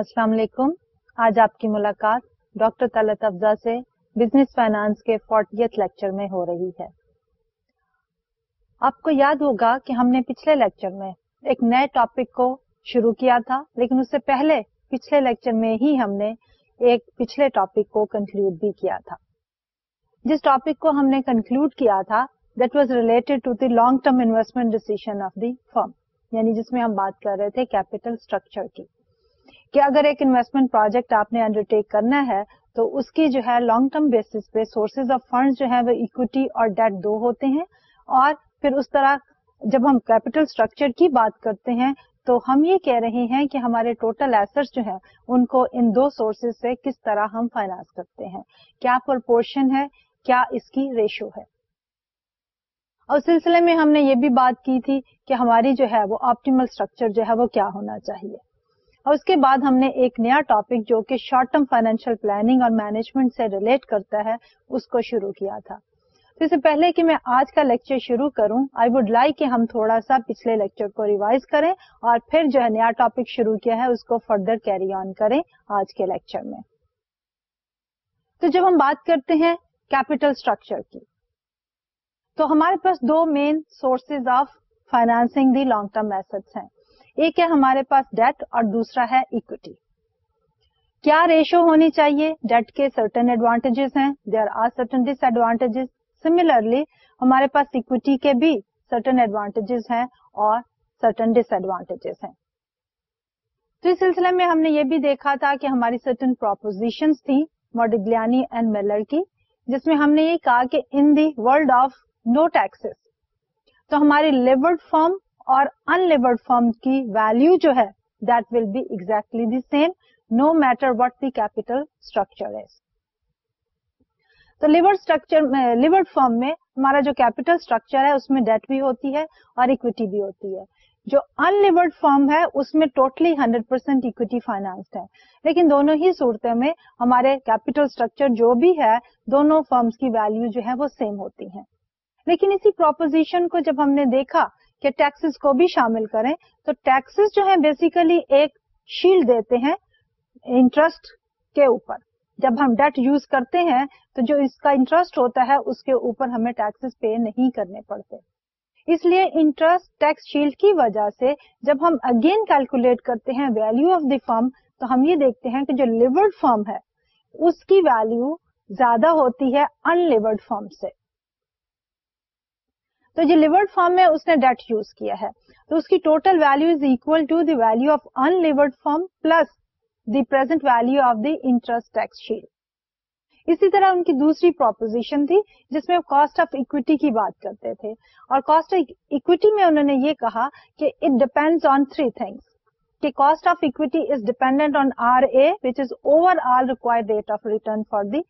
السلام علیکم آج آپ کی ملاقات ڈاکٹر افزا سے بزنس فائنانس کے فورٹیتھ لیکچر میں ہو رہی ہے آپ کو یاد ہوگا کہ ہم نے پچھلے لیکچر میں ایک نئے ٹاپک کو شروع کیا تھا لیکن اس سے پہلے پچھلے لیکچر میں ہی ہم نے ایک پچھلے ٹاپک کو کنکلوڈ بھی کیا تھا جس ٹاپک کو ہم نے کنکلوڈ کیا تھا that was related to the long term investment decision of the firm یعنی جس میں ہم بات کر رہے تھے کیپیٹل اسٹرکچر کی کہ اگر ایک انویسٹمنٹ پروجیکٹ آپ نے انڈرٹیک کرنا ہے تو اس کی جو ہے لانگ ٹرم بیس پہ سورسز آف فنڈ جو ہے اکویٹی اور ڈیٹ دو ہوتے ہیں اور پھر اس طرح جب ہم کیپٹل اسٹرکچر کی بات کرتے ہیں تو ہم یہ کہہ رہے ہیں کہ ہمارے ٹوٹل ایسٹ جو ہے ان کو ان دو سورسز سے کس طرح ہم فائنانس کرتے ہیں کیا پرپورشن ہے کیا اس کی ریشو ہے اور سلسلے میں ہم نے یہ بھی بات کی تھی کہ ہماری جو ہے وہ آپٹیمل اسٹرکچر جو ہے وہ کیا ہونا چاہیے اور اس کے بعد ہم نے ایک نیا ٹاپک جو کہ شارٹ ٹرم فائنینشیل پلاننگ اور مینجمنٹ سے ریلیٹ کرتا ہے اس کو شروع کیا تھا تو پہلے کہ میں آج کا لیکچر شروع کروں آئی وڈ لائک کہ ہم تھوڑا سا پچھلے لیکچر کو ریوائز کریں اور پھر جو ہے نیا ٹاپک شروع کیا ہے اس کو فردر کیری آن کریں آج کے لیکچر میں تو جب ہم بات کرتے ہیں کیپیٹل اسٹرکچر کی تو ہمارے پاس دو main sources of financing the long term میسڈ ہیں ایک ہے ہمارے پاس ڈیٹ اور دوسرا ہے اکوٹی کیا ریشو ہونی چاہیے ڈیٹ کے سرٹن ایڈوانٹیجز ہیں there are certain disadvantages similarly ہمارے پاس اکوٹی کے بھی سرٹن ایڈوانٹیجز ہیں اور سرٹن ڈس ایڈوانٹیجز ہیں تو اس سلسلے میں ہم نے یہ بھی دیکھا تھا کہ ہماری سرٹن پروپوزیشن پر موڈی اینڈ میلر کی جس میں ہم نے یہ کہا کہ in the world of no tax تو ہماری levered firm unlevered firm کی ویلو جو ہے that will be exactly the the same no matter what capital structure is تو لیور لیور اسٹرکچر میں میں ہمارا جو کیپیٹل اسٹرکچر ہے اس میں ڈیٹ بھی ہوتی ہے اور اکویٹی بھی ہوتی ہے جو ان لوڈ فارم ہے اس میں totally hundred percent equity financed ہے لیکن دونوں ہی صورتوں میں ہمارے کیپیٹل اسٹرکچر جو بھی ہے دونوں فارمس کی ویلو جو ہے وہ سیم ہوتی ہے لیکن اسی پروپوزیشن کو جب ہم نے دیکھا کہ ٹیکسز کو بھی شامل کریں تو ٹیکسز جو ہیں بیسیکلی ایک شیلڈ دیتے ہیں انٹرسٹ کے اوپر جب ہم ڈیٹ یوز کرتے ہیں تو جو اس کا انٹرسٹ ہوتا ہے اس کے اوپر ہمیں ٹیکسز پے نہیں کرنے پڑتے اس لیے انٹرسٹ ٹیکس شیلڈ کی وجہ سے جب ہم اگین کیلکولیٹ کرتے ہیں ویلو آف دی فارم تو ہم یہ دیکھتے ہیں کہ جو لیورڈ فارم ہے اس کی ویلو زیادہ ہوتی ہے ان لیورڈ فارم سے تو جو لیورڈ فارم میں اس نے ڈیٹ یوز کیا ہے تو اس کی total value is equal to the value of unlevered firm plus the present value of the interest tax اسی طرح ان کی دوسری پروپوزیشن تھی جس میں کاسٹ آف اکویٹی کی بات کرتے تھے اور کاسٹ آف اکویٹی میں انہوں نے یہ کہا کہ it depend on three things کہ cost of equity is dependent on R A which is overall require for the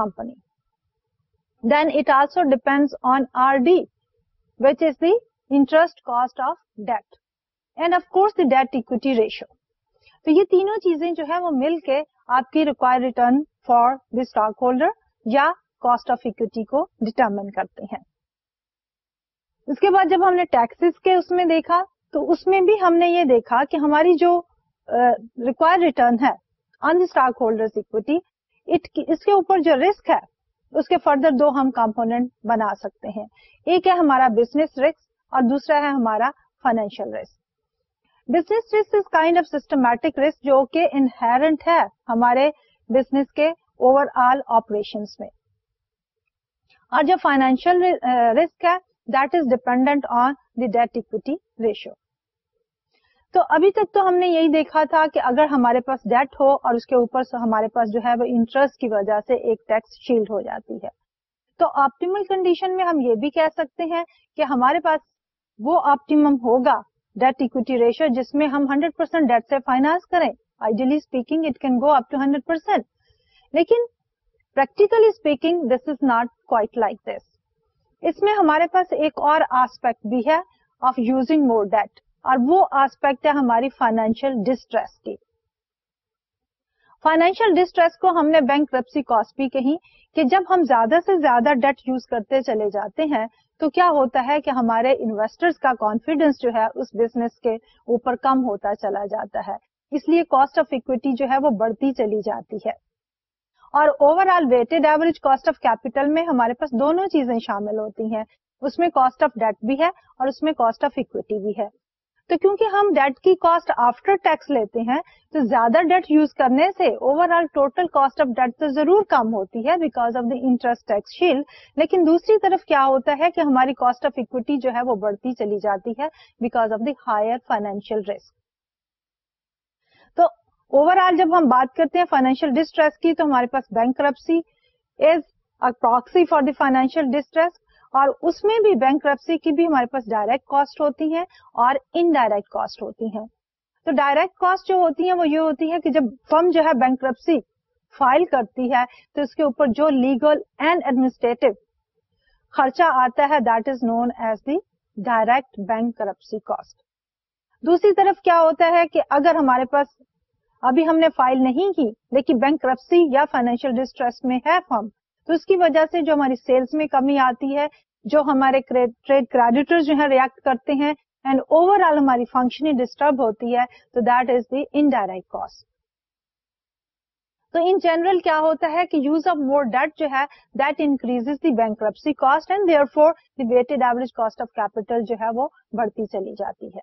company then it also depend on R D debt equity ratio تو یہ تینوں چیزیں جو ہے وہ مل کے آپ کی require return for the stock holder یا کاسٹ آف اکویٹی کو ڈیٹرمن کرتے ہیں اس کے بعد جب ہم نے ٹیکس کے اس میں دیکھا تو اس میں بھی ہم نے یہ دیکھا کہ ہماری جو ریکوائر ریٹرن ہے on the stock holder equity اس کے اوپر جو رسک ہے اس کے فردر دو ہم بنا سکتے ہیں ایک ہے ہمارا بزنس رسک اور دوسرا ہے ہمارا financial risk business risk is kind of systematic risk جو کہ انہرنٹ ہے ہمارے بزنس کے اوور آل آپریشن میں اور جو فائنینشیل رسک ہے that is dependent on the debt equity ratio تو ابھی تک تو ہم نے یہی دیکھا تھا کہ اگر ہمارے پاس ڈیٹ ہو اور اس کے اوپر ہمارے پاس جو ہے وہ انٹرسٹ کی وجہ سے ایک ٹیکس شیلڈ ہو جاتی ہے تو آپٹیمل کنڈیشن میں ہم یہ بھی کہہ سکتے ہیں کہ ہمارے پاس وہ آپٹیم ہوگا ڈیٹ اکویٹی ریشو جس میں ہم ہنڈریڈ پرسینٹ ڈیٹ سے فائنانس کریں ideally speaking it can go up hundred percent لیکن practically speaking this is not quite like this اس میں ہمارے پاس ایک اور آسپیکٹ بھی ہے آف یوزنگ مور ڈیٹ اور وہ آسپیکٹ ہے ہماری فائنینشیل ڈسٹریس کی فائنینشیل ڈسٹریس کو ہم نے بینک کرپسی کاسٹ بھی کہی کہ جب ہم زیادہ سے زیادہ ڈیٹ یوز کرتے چلے جاتے ہیں تو کیا ہوتا ہے کہ ہمارے انویسٹر کا کانفیڈینس جو ہے اس بزنس کے اوپر کم ہوتا چلا جاتا ہے اس لیے کاسٹ آف اکویٹی جو ہے وہ بڑھتی چلی جاتی ہے اور overall weighted average cost of capital میں ہمارے پاس دونوں چیزیں شامل ہوتی ہیں اس میں کاسٹ آف ڈیٹ بھی ہے اور اس میں کاسٹ آف اکویٹی بھی ہے تو کیونکہ ہم ڈیٹ کی کاسٹ آفٹر ٹیکس لیتے ہیں تو زیادہ ڈیٹ یوز کرنے سے overall total cost of debt تو ضرور کم ہوتی ہے because of the interest tax shield لیکن دوسری طرف کیا ہوتا ہے کہ ہماری کاسٹ آف اکوٹی جو ہے وہ بڑھتی چلی جاتی ہے because of the higher financial risk تو اوور آل جب ہم بات کرتے ہیں فائنینشیل ڈسٹریس کی تو ہمارے پاس bankruptcy is a proxy for the financial distress اور اس میں بھی بینک کرپسی کی بھی ہمارے پاس ڈائریکٹ کاسٹ ہوتی ہے اور انڈائریکٹ کاسٹ ہوتی ہیں تو ڈائریکٹ کاسٹ جو ہوتی ہے وہ یہ ہوتی ہے کہ جب فرم جو ہے ہے بینک کرپسی فائل کرتی تو اس کے اوپر جو لیگل اینڈ ایڈمنسٹریٹو خرچہ آتا ہے that is known as the direct bankruptcy cost دوسری طرف کیا ہوتا ہے کہ اگر ہمارے پاس ابھی ہم نے فائل نہیں کی لیکن بینک کرپسی یا فائنینشیل ڈسٹریس میں ہے فرم تو اس کی وجہ سے جو ہماری سیلس میں کمی آتی ہے جو ہمارے ٹریڈ کریڈیٹر جو ہیں ریئیکٹ کرتے ہیں اینڈ اوور آل ہماری فنکشن ڈسٹرب ہوتی ہے تو دیٹ از دی انڈائریکٹ تو ان جنرل کیا ہوتا ہے ہے کہ یوز مور ڈیٹ جو that increase the bankruptcy cost and therefore the weighted average cost of capital جو ہے وہ بڑھتی چلی جاتی ہے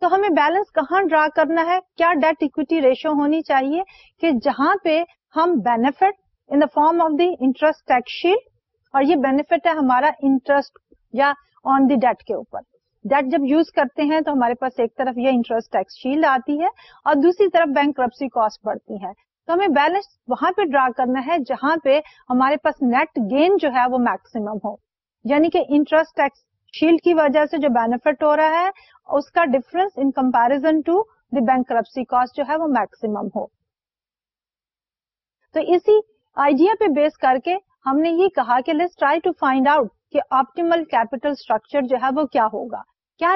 تو ہمیں بیلنس کہاں ڈرا کرنا ہے کیا ڈیٹ اکویٹی ریشو ہونی چاہیے کہ جہاں پہ ہم benefit in the form of the interest tax shield اور یہ بینیفٹ ہے ہمارا انٹرسٹ یا آن دی ڈیٹ کے اوپر ڈیٹ جب یوز کرتے ہیں تو ہمارے پاس ایک طرف یہ انٹرسٹ ٹیکس شیلڈ آتی ہے اور دوسری طرف بینک کرپسی کاسٹ بڑھتی ہے تو ہمیں بیلنس وہاں پہ ڈرا کرنا ہے جہاں پہ ہمارے پاس نیٹ گین جو ہے وہ میکسیمم ہو یعنی کہ انٹرسٹ ٹیکس شیلڈ کی وجہ سے جو بینیفٹ ہو رہا ہے اس کا difference in comparison to the bankruptcy cost جو ہے وہ میکسیمم ہو تو اسی آئیڈیا پہ بیس کر کے ہم نے یہ کہا کہ ٹرائی ٹو فائنڈ آؤٹ کہ آپٹیمل کیپیٹل اسٹرکچر جو ہے وہ کیا کیا ہوگا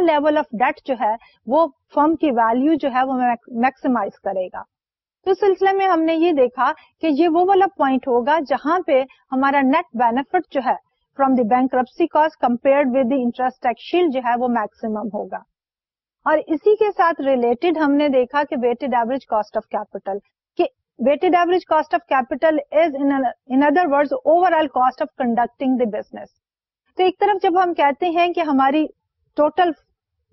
لیول آف ڈیٹ جو ہے وہ فرم کی ویلو جو ہے وہ میکسیمائز کرے گا تو سلسلے میں ہم نے یہ دیکھا کہ یہ وہ والا پوائنٹ ہوگا جہاں پہ ہمارا نیٹ بینیفٹ جو ہے from the bankruptcy cost compare with the interest جو ہے وہ میکسیمم ہوگا اور اسی کے ساتھ ریلیٹڈ ہم نے دیکھا کہ weighted average cost of capital weighted average cost of capital is in other word overall cost of conducting the business تو ایک طرف جب ہم کہتے ہیں کہ ہماری total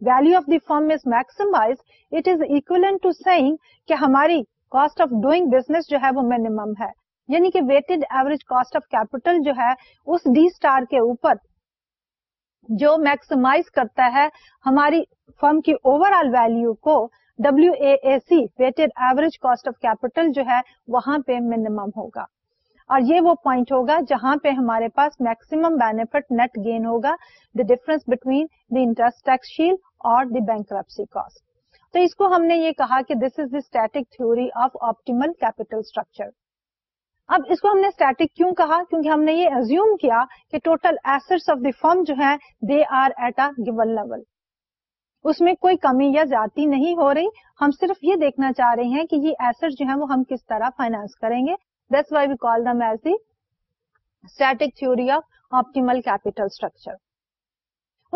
value of the firm is maximize it is equivalent to seeing کہ ہماری کاسٹ آف ڈوئنگ بزنس جو ہے وہ منیمم ہے یعنی کہ weighted average cost of capital جو ہے اس ڈی اسٹار کے اوپر جو میکسیمائز کرتا ہے ہماری فرم کی اوور آل ویلو کو W A C weighted average cost of capital جو ہے وہاں پہ منیمم ہوگا اور یہ وہ پوائنٹ ہوگا جہاں پہ ہمارے پاس میکسیمم بینیفٹ نیٹ گین ہوگا the difference between the interest اور دی بینکسی کاسٹ تو اس کو ہم نے یہ کہا کہ this is the static theory of optimal capital structure اب اس کو ہم نے اسٹیٹک کیوں کہا کیونکہ ہم نے یہ ازیوم کیا کہ total asset of the firm جو ہے they are at a given level اس میں کوئی کمی یا زیادتی نہیں ہو رہی ہم صرف یہ دیکھنا چاہ رہے ہیں کہ یہ ایسٹ جو ہے وہ ہم کس طرح فائنانس کریں گے why we call them as the static of optimal capital structure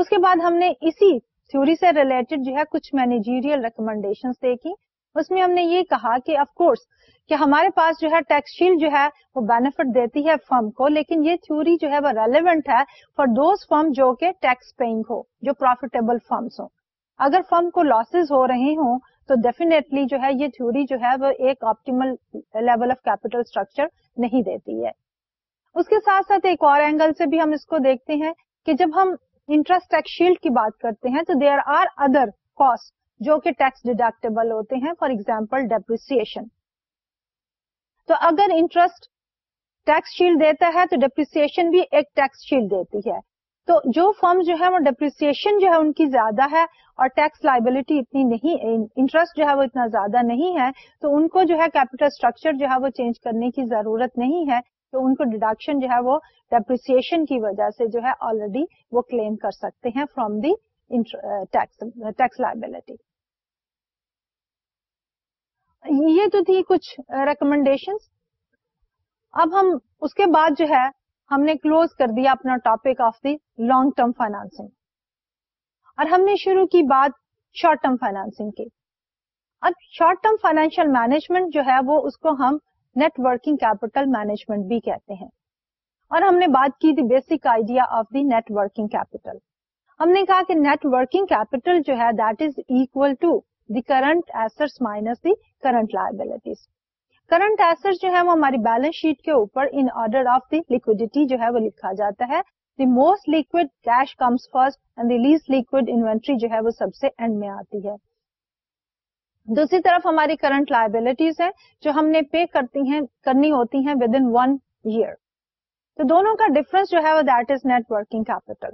اس کے بعد ہم نے اسی تھوری سے ریلیٹڈ جو ہے کچھ مینیجیریل ریکمینڈیشن دیکھی اس میں ہم نے یہ کہا کہ آف کورس کہ ہمارے پاس جو ہے ٹیکس شیل جو ہے وہ بینیفٹ دیتی ہے فرم کو لیکن یہ تھیوری جو ہے وہ ریلیونٹ ہے فار دوز فرم جو کہ ٹیکس پیئنگ ہو جو پروفیٹیبل فرمس ہو اگر فرم کو لاسز ہو رہے ہوں تو ڈیفینیٹلی جو ہے یہ تھیوری جو ہے وہ ایک optimal level of capital structure نہیں دیتی ہے اس کے ساتھ ساتھ ایک اور اینگل سے بھی ہم اس کو دیکھتے ہیں کہ جب ہم انٹرسٹ ٹیکس شیلڈ کی بات کرتے ہیں تو دیر آر ادر کاسٹ جو کہ ٹیکس ڈیڈکٹیبل ہوتے ہیں فار ایگزامپل ڈیپریسن تو اگر انٹرسٹ ٹیکس شیلڈ دیتا ہے تو ڈیپریسن بھی ایک ٹیکس شیلڈ دیتی ہے تو جو فرم جو ہے وہ ڈپریسن جو ہے ان کی زیادہ ہے اور ٹیکس لائبلٹی اتنی نہیں انٹرسٹ جو ہے وہ اتنا زیادہ نہیں ہے تو ان کو جو ہے کیپیٹل اسٹرکچر جو ہے وہ چینج کرنے کی ضرورت نہیں ہے تو ان کو ڈیڈکشن جو ہے وہ ڈیپریسن کی وجہ سے جو ہے آلریڈی وہ کلیم کر سکتے ہیں فرام دی ٹیکس لائبلٹی یہ تو تھی کچھ ریکمینڈیشن اب ہم اس کے بعد جو ہے ہم نے کلوز کر دیا اپنا topic of the long term financing اور ہم نے شروع کی بات شارٹ ٹرم فائنانسنگ کی اب شارٹ ٹرم فائنینشیل مینجمنٹ جو ہے وہ اس کو ہم نیٹ ورکنگ کیپیٹل مینجمنٹ بھی کہتے ہیں اور ہم نے بات کی the basic idea of the net working capital ہم نے کہا کہ نیٹ ورکنگ کیپیٹل جو ہے that is equal to the current asset minus the current liabilities current asset جو ہے وہ ہماری بیلنس شیٹ کے اوپر in order of the liquidity جو ہے وہ لکھا جاتا ہے the the most cash comes first and and inventory جو ہے ہے وہ سب سے میں آتی دوسری طرف ہماری کرنٹ لائبلٹیز ہیں جو ہم نے پے کرتی ہیں کرنی ہوتی ہیں ود ان ون ایئر تو دونوں کا ڈفرنس جو ہے وہ دیٹ از کیپیٹل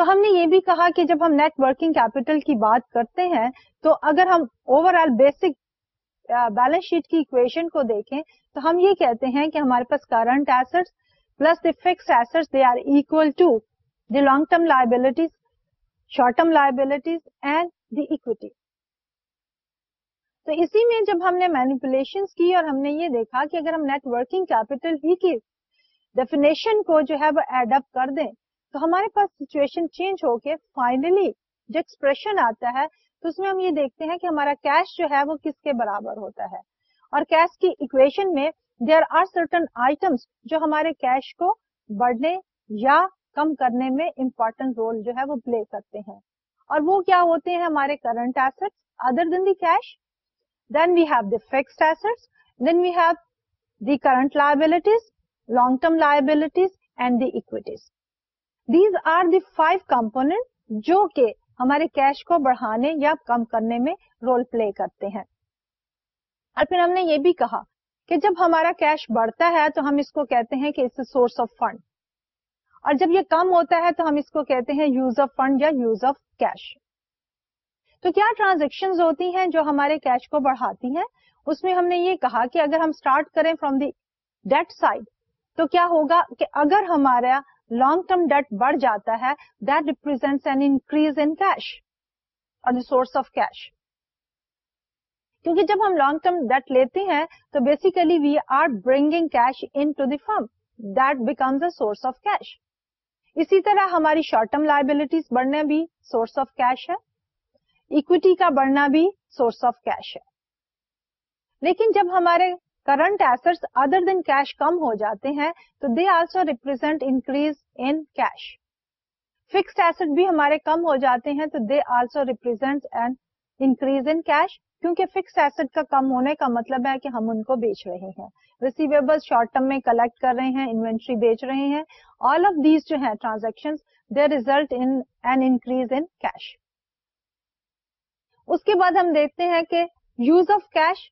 تو ہم نے یہ بھی کہا کہ جب ہم نیٹ ورکنگ کیپیٹل کی بات کرتے ہیں تو اگر ہم over all basic balance sheet کی اکویشن کو دیکھیں تو ہم یہ کہتے ہیں کہ ہمارے پاس current asset plus the fix asset they are equal to long term liabilities short term liabilities and the تو اسی میں جب ہم نے مینیپولیشن کی اور ہم نے یہ دیکھا کہ اگر ہم نیٹ ورکنگ کیپیٹل ہی کی ڈیفینیشن کو جو ہے وہ ایڈ اپ کر دیں تو ہمارے پاس سچویشن چینج ہو کے فائنلی جو ایکسپریشن آتا ہے تو اس میں ہم یہ دیکھتے ہیں کہ ہمارا کیش جو ہے وہ کس کے برابر ہوتا ہے اور کیش کی اکویشن میں دیر آر سرٹن آئٹمس جو جو ہمارے کیش کو بڑھنے یا کم کرنے میں رول ہے وہ پلے کرتے ہیں اور وہ کیا ہوتے ہیں ہمارے current asset other than the cash then we have the fix asset then we have the current liabilities long term liabilities and the equities these are the five component جو کہ ہمارے کیش کو بڑھانے یا کم کرنے میں رول پلے کرتے ہیں اور پھر ہم نے یہ بھی کہا کہ جب ہمارا کیش بڑھتا ہے تو ہم اس کو کہتے ہیں کہ سورس آف فنڈ اور جب یہ کم ہوتا ہے تو ہم اس کو کہتے ہیں یوز آف فنڈ یا یوز آف کیش تو کیا ٹرانزیکشن ہوتی ہیں جو ہمارے کیش کو بڑھاتی ہیں اس میں ہم نے یہ کہا کہ اگر ہم اسٹارٹ کریں فروم دی ڈیٹ سائڈ تو کیا ہوگا کہ اگر ہمارا لانگ ٹرم ڈیٹ بڑھ جاتا ہے that represents an increase in cash اور سورس آف کیش کیونکہ جب ہم لانگ ٹرم ڈیٹ لیتے ہیں تو basically we are bringing cash in to the firm that becomes a source of cash اسی طرح ہماری شارٹ ٹرم لائبلٹیز بڑھنا بھی سورس آف کیش ہے اکویٹی کا بڑھنا بھی سورس آف کیش ہے لیکن جب ہمارے current asset other than cash کم ہو جاتے ہیں تو they also represent increase in cash fixed asset بھی ہمارے کم ہو جاتے ہیں تو they also represent and increase in cash کیونکہ فکس ایسٹ کا کم ہونے کا مطلب ہے کہ ہم ان کو بیچ رہے ہیں ریسیویبل شارٹ ٹرم میں کلیکٹ کر رہے ہیں انوینٹری بیچ رہے ہیں آل آف دیز جو ہیں transaction they result increase in cash اس کے بعد ہم دیکھتے ہیں کہ یوز آف کیش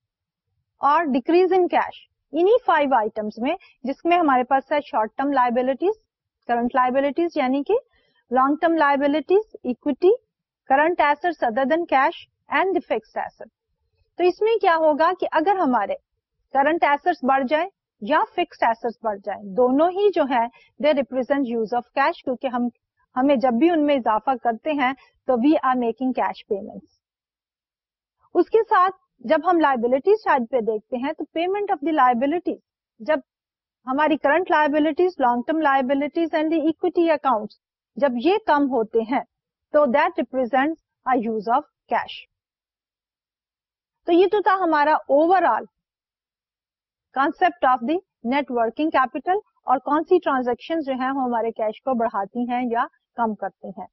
اور ڈیکریز ان کیش انہیں فائیو آئٹمس میں جس میں ہمارے پاس ہے short term liabilities current liabilities یعنی کہ long term liabilities equity current asset other than cash and fix asset تو اس میں کیا ہوگا کہ اگر ہمارے کرنٹ ایسٹ بڑھ جائے یا فکس ایسٹ بڑھ جائے دونوں ہی جو ہے they represent use of cash کیونکہ ہم ہمیں جب بھی ان میں اضافہ کرتے ہیں تو we are making cash payment اس کے ساتھ جب ہم لائبلٹیز شاید پہ دیکھتے ہیں تو پیمنٹ آف دی لائبلٹی جب ہماری current liabilities long term liabilities and the equity account جب یہ کم ہوتے ہیں تو دیٹ ریپرزینٹ آف کیش تو یہ تو تھا ہمارا over all concept of the net working capital اور کون سی ٹرانزیکشن جو ہیں وہ ہمارے کیش کو بڑھاتی ہیں یا کم کرتے ہیں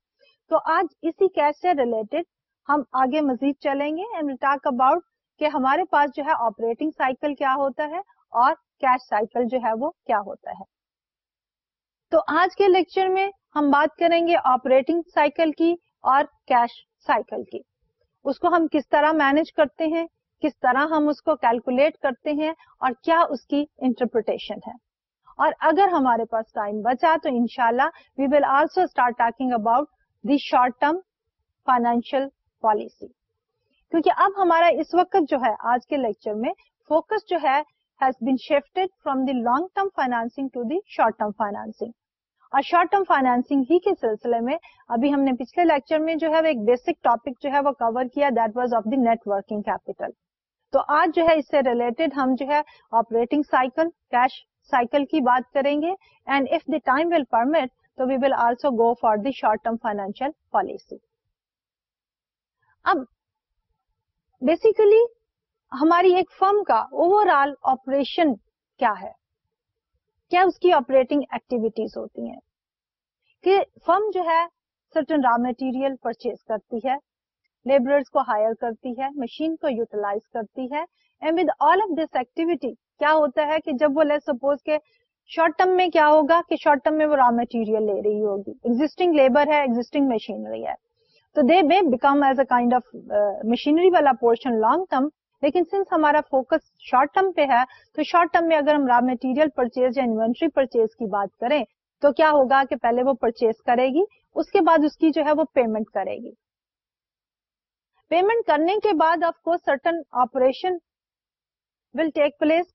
تو آج اسی کیش سے ریلیٹڈ ہم آگے مزید چلیں گے اینڈ ٹاک اباؤٹ کہ ہمارے پاس جو ہے آپریٹنگ سائیکل کیا ہوتا ہے اور کیش سائیکل جو ہے وہ کیا ہوتا ہے تو آج کے لیکچر میں ہم بات کریں گے آپریٹنگ سائیکل کی اور کیش سائیکل کی اس کو ہم کس طرح مینج کرتے ہیں کس طرح ہم اس کو کیلکولیٹ کرتے ہیں اور کیا اس کی انٹرپریٹیشن ہے اور اگر ہمارے پاس ٹائم بچا تو ان شاء اللہ we will also start talking about the short term financial policy کیونکہ اب ہمارا اس وقت جو ہے آج کے لیکچر میں فوکس جو ہے has been shifted from the long term financing to the short term financing اور short term financing ہی کے سلسلے میں ابھی ہم نے پچھلے لیکچر میں جو ہے وہ ایک بیسک ٹاپک جو ہے وہ کور کیا that was of the net working capital تو آج جو ہے اس سے ریلیٹڈ ہم جو ہے آپریٹنگ سائیکل کیش سائیکل کی بات کریں گے and if the time will permit تو we will also go for the short term financial policy اب بیسیکلی ہماری ایک فرم کا اوور آل آپریشن کیا ہے کیا اس کی آپریٹنگ ایکٹیویٹیز ہوتی ہیں کہ فرم جو ہے سرٹن را مٹیریل پرچیز کرتی ہے لیبرس کو ہائر کرتی ہے مشین کو یوٹیلائز کرتی ہے and with all of this activity کیا ہوتا ہے کہ جب وہ لیس سپوز کے شارٹ ٹرم میں کیا ہوگا کہ شارٹ ٹرم میں وہ را مٹیریل لے رہی ہوگی ایگزٹنگ لیبر ہے ایگزٹنگ مشینری ہے تو they may become as a kind of machinery والا پورشن لانگ ٹرم لیکن سنس ہمارا فوکس شارٹ ٹرم پہ ہے تو شارٹ ٹرم میں اگر ہم را مٹیریل پرچیز پرچیز یا انوینٹری کی بات کریں تو کیا ہوگا کہ پہلے وہ پرچیز کرے گی اس کے بعد اس کی جو ہے وہ پیمنٹ کرے گی پیمنٹ کرنے کے بعد آف کو certain operation will take place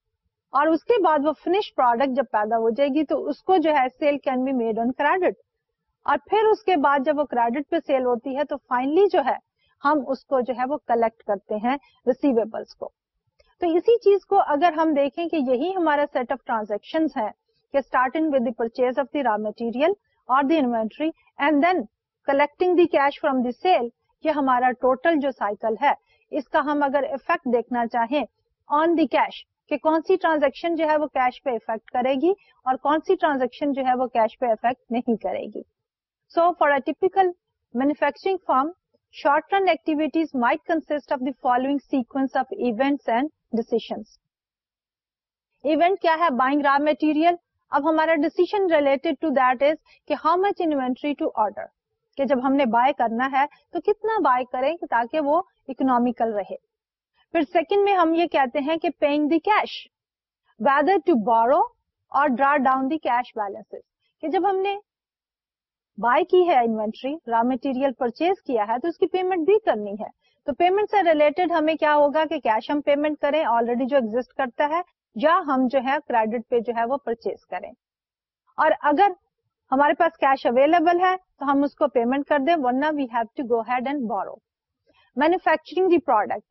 اور اس کے بعد وہ فنش پروڈکٹ جب پیدا ہو جائے گی تو اس کو جو ہے sale can be made on credit اور پھر اس کے بعد جب وہ کریڈٹ پہ سیل ہوتی ہے تو فائنلی جو ہے ہم اس کو جو ہے وہ کلیکٹ کرتے ہیں ریسیویبلس کو تو اسی چیز کو اگر ہم دیکھیں کہ یہی ہمارا سیٹ آف ٹرانزیکشن ہے کہ starting with the the the the purchase of raw اور inventory and then collecting cash from the sale یہ ہمارا ٹوٹل جو سائیکل ہے اس کا ہم اگر افیکٹ دیکھنا چاہیں آن دی کیش کہ کون سی ٹرانزیکشن جو ہے وہ کیش پہ افیکٹ کرے گی اور کون سی ٹرانزیکشن جو ہے وہ کیش پہ افیکٹ نہیں کرے گی سو فار از کہ جب ہم نے بائی کرنا ہے تو کتنا بائی کریں تاکہ وہ اکنامیکل رہے پھر سیکنڈ میں ہم یہ کہتے ہیں کہ paying the cash whether to borrow اور draw down the cash balance کہ جب ہم نے بائی کی ہے انوینٹری را مٹیریل پرچیز کیا ہے تو اس کی پیمنٹ بھی کرنی ہے تو پیمنٹ سے ریلیٹڈ ہمیں کیا ہوگا کہ کیش ہم پیمنٹ کریں آلریڈی جو ایگزٹ کرتا ہے یا ہم جو ہے کریڈٹ پہ جو ہے وہ پرچیز کریں اور اگر ہمارے پاس کیش اویلیبل ہے تو ہم اس کو پیمنٹ کر دیں ورنہ we have to go ahead and borrow manufacturing the product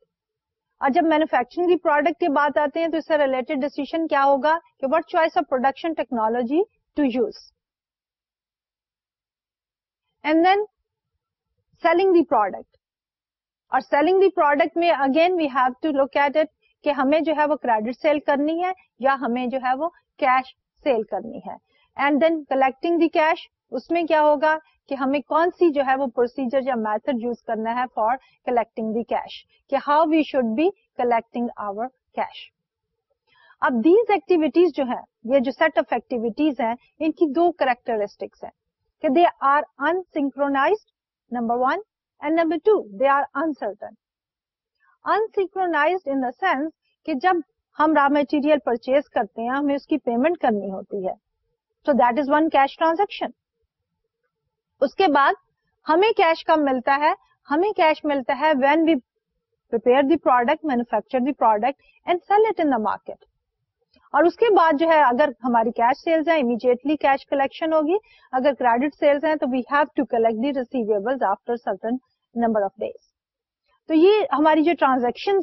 اور جب مینوفیکچرنگ دی پروڈکٹ کی بات آتے ہیں تو اس سے ریلیٹڈ ڈیسیزن کیا ہوگا کہ what choice of production technology to use and then selling the product اور سیلنگ دی پروڈکٹ میں again we have to locate کہ ہمیں جو ہے وہ کریڈٹ سیل کرنی ہے یا ہمیں جو ہے وہ کیش سیل کرنی ہے and then collecting the cash اس میں کیا ہوگا کہ ہمیں کون سی جو ہے وہ پروسیجر یا میتھڈ یوز کرنا ہے فار کلیکٹنگ دی کیش کہ how we should be collecting our cash اب دیز ایکٹیویٹیز جو ہے یہ جو سیٹ آف ایکٹیویٹیز ہیں ان کی دو کریکٹرسٹکس ہیں کہ they are unsynchronized number one and number two they are uncertain unsynchronized in the sense کہ جب ہم را مٹیریل پرچیز کرتے ہیں ہمیں اس کی پیمنٹ کرنی ہوتی ہے تو that is one cash transaction اس کے بعد ہمیں کیش کب ملتا ہے ہمیں کیش ملتا ہے وین وی پر product manufacture the product and sell it in market اور اس کے بعد جو ہے اگر ہماری کیش سیلز ہیں امیڈیٹلی کیش کلیکشن ہوگی اگر کریڈٹ سیلز ہیں تو یہ ہماری جو transaction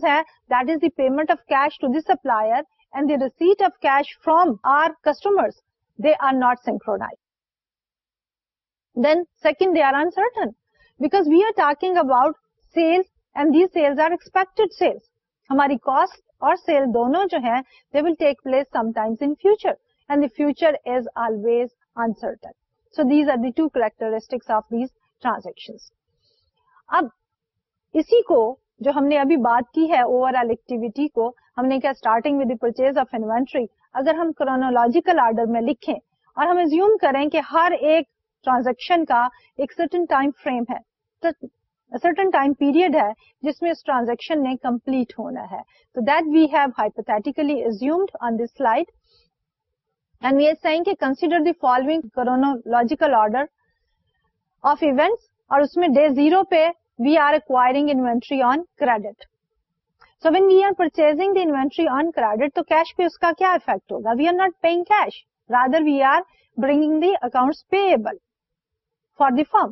because we are talking about the sales are expected sales ہماری کاسٹ اور سیل دونوں جو ہیں they will take place some times in future and the future is always uncertain so these are the two characteristics of these transaction اب اسی کو جو ہم نے ابھی بات کی ہے اوور آل ایکٹیویٹی کو ہم نے کیا starting with purchase of inventory اگر ہم کرونالوجیکل آرڈر میں لکھیں اور ہم ایزیوم کریں کہ ہر ایک ٹرانزیکشن کا ایک سرٹن ٹائم فریم ہے سرٹن ٹائم پیریڈ ہے جس میں اس ٹرانزیکشن نے کمپلیٹ ہونا ہے تو that we have hypothetically assumed on this slide and we are سائن کے consider the following chronological order of events اور اس میں ڈے زیرو پہ we are acquiring inventory on credit so when we are purchasing the inventory on credit تو cash پہ اس کا کیا افیکٹ ہوگا we are not paying cash rather we are bringing the accounts payable for the firm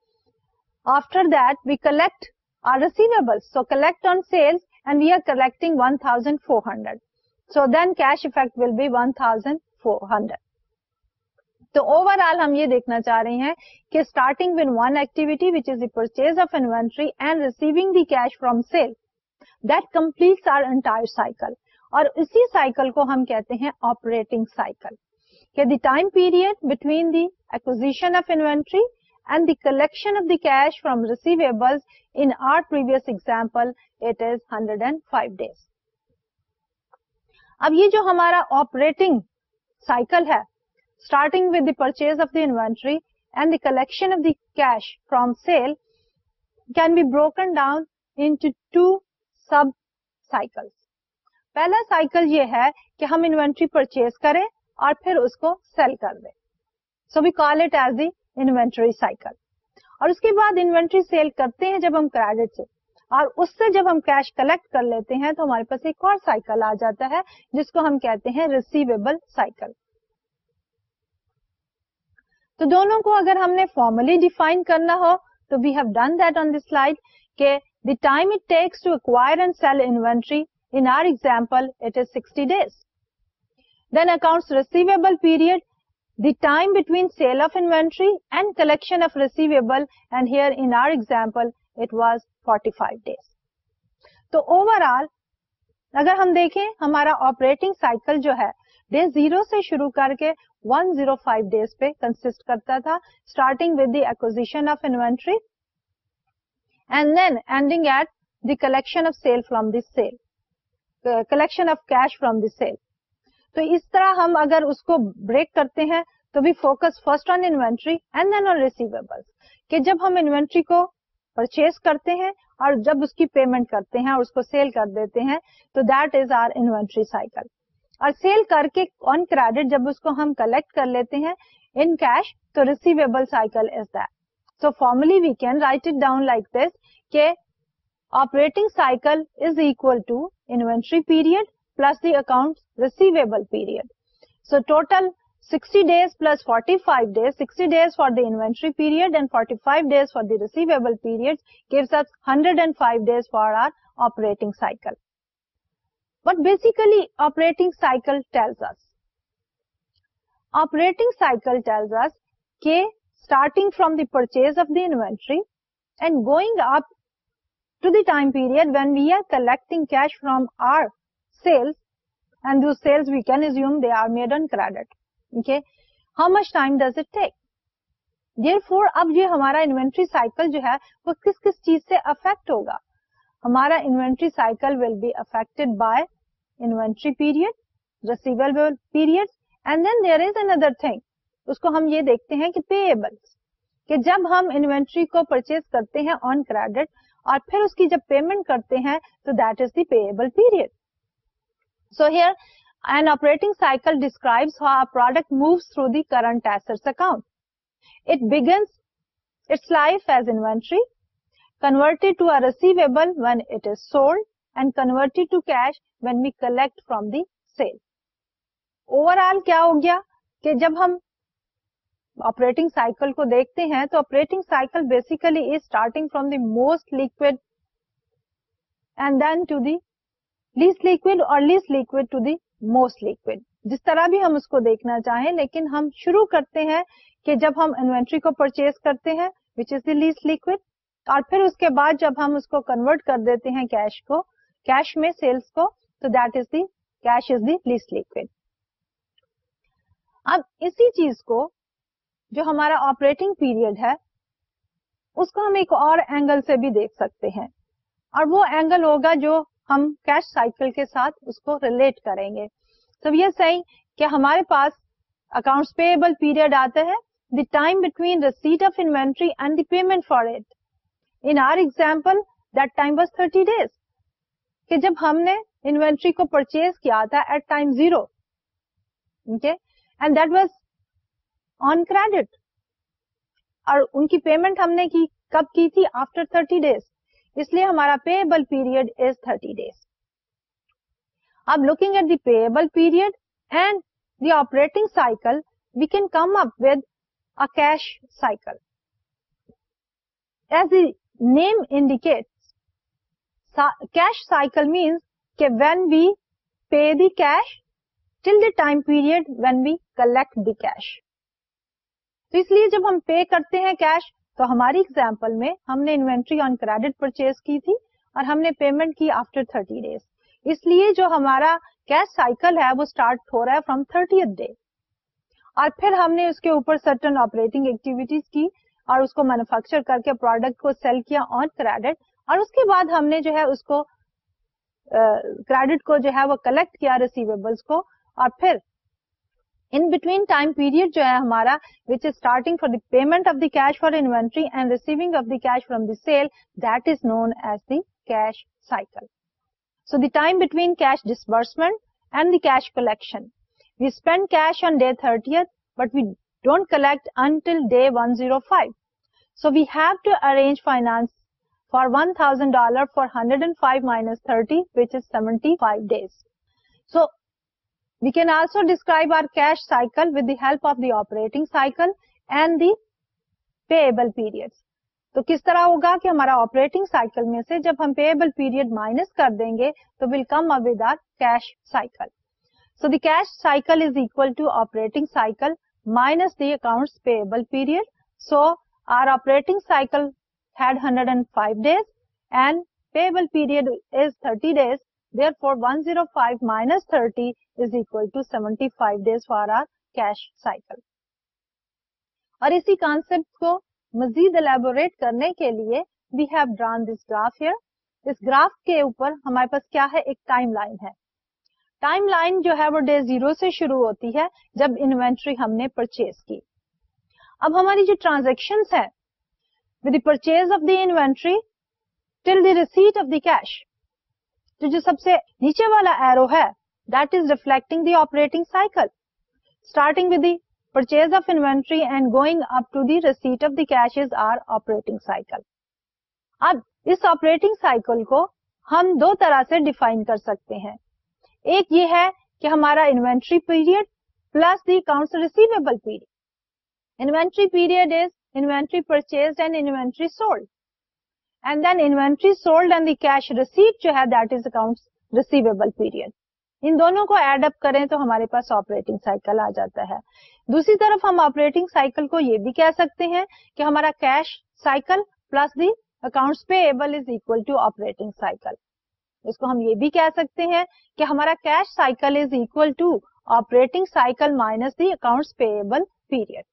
purchase of inventory cash from sale that complete our entire اور اسی cycle کو ہم کہتے ہیں آپریٹنگ سائیکل کہ the time period between the acquisition of inventory collection of the cash from receivable example it is hundred and five days اب یہ جو ہمارا آپریٹنگ سائیکل ہے starting with the purchase of the inventory and the collection of the cash from sale can be broken down in پہلا cycle یہ ہے کہ ہم انوینٹری پرچیز کریں اور پھر اس کو سیل کر دیں so we call it as the inventory cycle اور اس کے بعد انوینٹری سیل کرتے ہیں جب ہم کریڈٹ سے اور اس سے جب ہم کیش کلیکٹ کر لیتے ہیں تو ہمارے پاس ایک اور سائیکل آ جاتا ہے جس کو ہم کہتے ہیں ریسیویبل سائیکل تو دونوں کو اگر ہم نے فارملی ڈیفائن کرنا ہو تو we have done that on this کہ the time it takes to acquire and sell inventory in our example it is sixty days then account receivable period the time between sale of inventory and collection it was forty five days تو over all اگر ہم دیکھیں ہمارا operating cycle جو ہے day zero سے شروع کر کے 105 زیرو فائیو ڈیز پہ کنسٹ کرتا تھا starting with the acquisition of inventory and then ending at the collection of sale from the sale collection of cash from the sale تو اس طرح ہم اگر اس کو بریک کرتے ہیں تو بھی focus first on inventory and then on receivable کہ جب ہم انوینٹری کو پرچیز کرتے ہیں اور جب اس کی پیمنٹ کرتے ہیں اور اس کو سیل کر دیتے ہیں تو that is our inventory cycle اور سیل کر کے آن کریڈٹ جب اس کو ہم کلیکٹ کر لیتے ہیں ان کیش تو receivable cycle is that so formally we can write it down like this کہ operating cycle is equal to inventory period plus the account period so total purchase of دیٹری and going upon we are collecting cash from our sales and sale ویزیوم جو ہے کس کس چیز سے effect ہوگا ہمارا پیریڈ پیریڈر تھنگ اس کو ہم یہ دیکھتے ہیں کہ پیبل کہ جب ہم انوینٹری کو پرچیز کرتے ہیں اور پھر اس کی جب پیمنٹ کرتے ہیں تو that is the payable period cell overall کیا ہو گیا کہ جب ہم آپریٹنگ سائیکل کو دیکھتے ہیں تو operating cycle basically is starting from the most liquid and then to the least liquid اور least liquid to the most liquid جس طرح بھی ہم اس کو دیکھنا چاہیں لیکن ہم شروع کرتے ہیں کہ جب ہم انوینٹری کو پرچیز کرتے ہیں which is the least liquid اور پھر اس کے بعد جب ہم اس کو کنورٹ کر دیتے ہیں کیش کو کیش میں سیلس کو تو that is the cash is the least liquid اب اسی چیز کو جو ہمارا آپریٹنگ پیریڈ ہے اس کو ہم ایک اور اینگل سے بھی دیکھ سکتے ہیں اور وہ اینگل ہوگا جو ہم کیش سائیکل کے ساتھ اس کو ریلیٹ کریں گے تو یہ صحیح کہ ہمارے پاس اکاؤنٹس پیبل پیریڈ آتا ہے the time between of inventory and the payment for it in our example that time was thirty days کہ جب ہم نے انوینٹری کو پرچیز کیا تھا at time zero and that was on credit اور ان کی پیمنٹ ہم نے کی کب کی تھی آفٹر تھرٹی ڈیز اس لیے ہمارا payable able period thirty days اب looking at the payable period and the operating cycle we can come up with a cash cycle as the name indicate cash cycle means کہ when we pay the cash till the time period when we collect the cash تو اس لیے جب ہم پے کرتے ہیں cash تو ہماری ایگزامپل میں ہم نے انوینٹری آن کریڈٹ پرچیز کی تھی اور ہم نے پیمنٹ کی آفٹر تھرٹی ڈیز اس لیے جو ہمارا کیش سائیکل ہے وہ اسٹارٹ ہو رہا ہے ڈے اور پھر ہم نے اس کے اوپر سرٹن آپریٹنگ ایکٹیویٹیز کی اور اس کو مینوفیکچر کر کے پروڈکٹ کو سیل کیا آن کریڈٹ اور اس کے بعد ہم نے جو ہے اس کو کریڈٹ کو جو ہے وہ کلیکٹ کیا ریسیویبلس کو اور پھر ان بٹوین ٹائم پیریڈ جو ہے ہمارا which is starting for the payment of the cash for inventory and receiving of the cash from the sale that is known as the cash cycle so the time between cash disbursement and the cash collection we spend cash on day thirty but we don't collect until day one zero five so we have to arrange finance for one thousand dollar for hundred and five minus thirty which is seventy five days so We can also describe our cash cycle with the help of the operating cycle and the payable periods. تو کس طرح ہوگا کہ ہمارا operating cycle میں سے جب ہم پیبل پیریڈ مائنس کر دیں گے تو ول کم welcome cash cycle so the cash cycle is equal to operating cycle minus the accounts payable period so our operating cycle had hundred and five days and payable period is thirty days ہمارے پاس کیا ہے ایک time line line جو ہے وہ day zero سے شروع ہوتی ہے جب انوینٹری ہم نے پرچیز کی اب ہماری جو ٹرانزیکشن ہے تو جو سب سے نیچے والا ایرو ہے that is reflecting the operating cycle starting with the purchase of inventory and going up to the receipt of the cash our operating cycle اب اس آپریٹنگ سائیکل کو ہم دو طرح سے ڈیفائن کر سکتے ہیں ایک یہ ہے کہ ہمارا inventory period plus the accounts receivable period inventory period is inventory purchase and inventory sold and then entry sold and دیش ریسیو جو ہے ان دونوں کو ایڈ اپ کریں تو ہمارے پاس آپریٹنگ سائیکل آ جاتا ہے دوسری طرف ہم آپریٹنگ سائیکل کو یہ بھی کہہ سکتے ہیں کہ ہمارا cash cycle plus the accounts payable is equal to operating cycle اس کو ہم یہ بھی کہہ سکتے ہیں کہ ہمارا cash cycle is equal to operating cycle minus the accounts payable period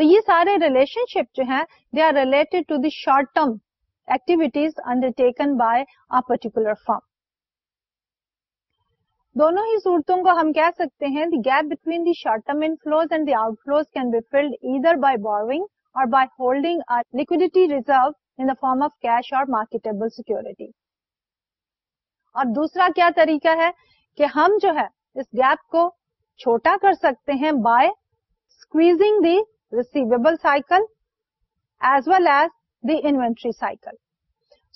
تو یہ سارے ریلیشن شپ جو ہیں they are related to the short term activities undertaken by a particular firm دونوں ہی صورتوں کو ہم کہہ سکتے ہیں the gap between the the short term inflows flows and out can be filled either by اور by holding liquidity reserve in the form of cash اور مارکیٹیبل سیکورٹی اور دوسرا کیا طریقہ ہے کہ ہم جو ہے اس گیپ کو چھوٹا کر سکتے ہیں by squeezing the receivable cycle as well as the entry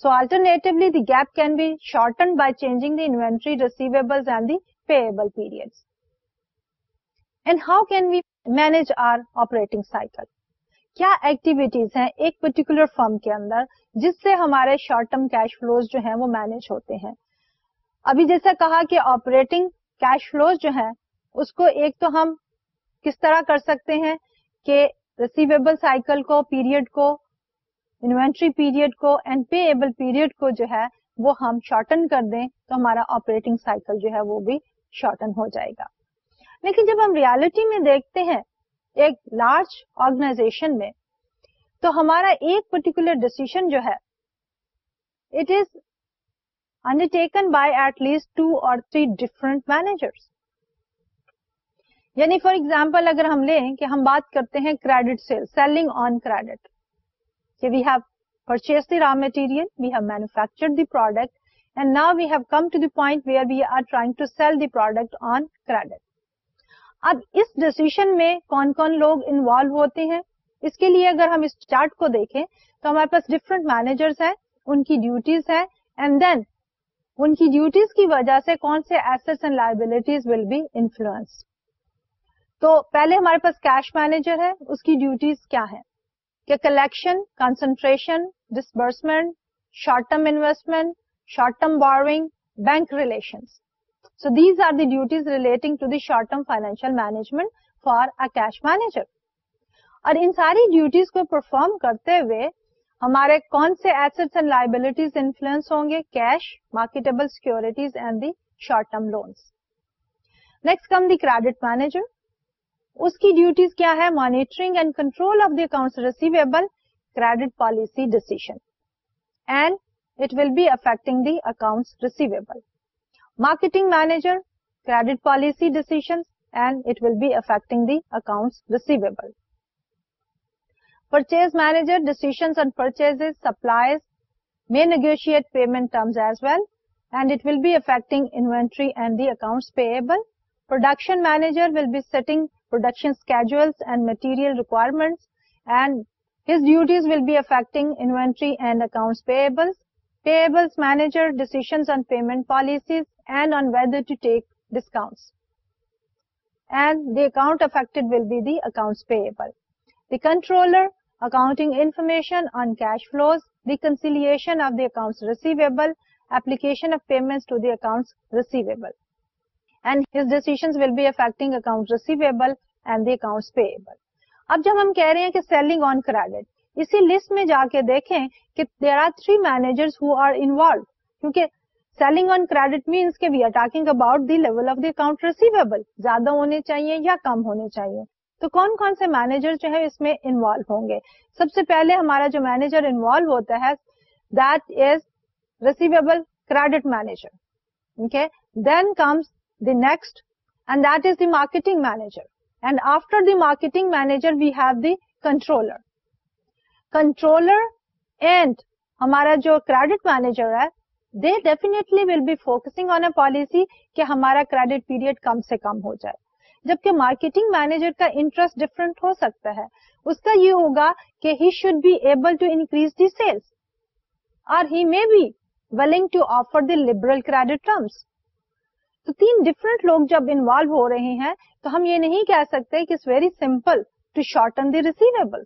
so alternately the gap can be short by changing our operating cycle کیا ایکٹیویٹیز ہیں ایک پرٹیکولر فارم کے اندر جس سے ہمارے شارٹ ٹرم کیش فلوز جو ہیں وہ مینیج ہوتے ہیں ابھی جیسا کہا کہ آپریٹنگ کیش فلوز جو ہے اس کو ایک تو ہم کس طرح کر سکتے ہیں کہ ریسیویبل سائیکل کو پیریڈ کو انوینٹری پیریڈ کو اینڈ پے ایبل پیریڈ کو جو ہے وہ ہم شارٹن کر دیں تو ہمارا آپریٹنگ سائیکل جو ہے وہ بھی شارٹن ہو جائے گا لیکن جب ہم ریالٹی میں دیکھتے ہیں ایک لارج آرگنائزیشن میں تو ہمارا ایک پرٹیکولر ڈسیشن جو ہے it is undertaken by at least two اور تھری ڈفرنٹ مینیجرس یعنی فار ایگزامپل اگر ہم لیں کہ ہم بات کرتے ہیں credit sale selling on credit کہ we have purchase the raw material we have manufacture the product and now we have come to the point where we are trying to sell the product on credit اب اس decision میں کون کون لوگ involve ہوتے ہیں اس کے لیے اگر ہم اس چارٹ کو دیکھیں تو ہمارے پاس ڈفرنٹ مینیجرس ہیں ان کی ڈیوٹیز ہیں اینڈ دین ان کی ڈیوٹیز کی وجہ سے کون سے assets and liabilities will be influence تو پہلے ہمارے پاس کیش مینیجر ہے اس کی ڈیوٹیز کیا ہے کہ collection concentration disbursement short term investment short term war bank relation so these are the duties relating to the short term financial management for cash manager اور ان ساری ڈیوٹیز کو پرفارم کرتے ہوئے ہمارے کون سے ایسٹس اینڈ لائبلٹیز انفلوئنس ہوں گے cash marketable securities and the short term loans next come the credit manager اس کی ڈیوٹیز کیا ہے monitoring and control of the accounts receivable credit policy decision be affecting the account receivable marketing manager credit policy and it will be affecting the accounts receivable purchase manager decisions and purchase supplies may negotiate payment terms as well and it will be affecting inventory and the account payable production manager will be setting payable the controller accounting information on the accounts receivable application receivable زیادہ ہونے چاہیے یا کم ہونے چاہیے تو کون کون سے مینیجر جو ہے اس میں انوالو ہوں گے سب سے پہلے ہمارا جو مینیجر انوالو ہوتا ہے then comes the next and that is the marketing manager the marketing manager we have دیجرسنگ ہمارا کریڈٹ پیریڈ کم سے کم ہو جائے جبکہ مارکیٹنگ مینیجر کا انٹرسٹ ڈفرنٹ ہو سکتا ہے اس کا یہ ہوگا کہ he should be able to increase the sales اور he may be willing to offer the liberal credit terms تو تین ڈفرنٹ لوگ جب انوالو ہو رہے ہیں تو ہم یہ نہیں کہہ سکتے کہ it's very simple to shorten the receivable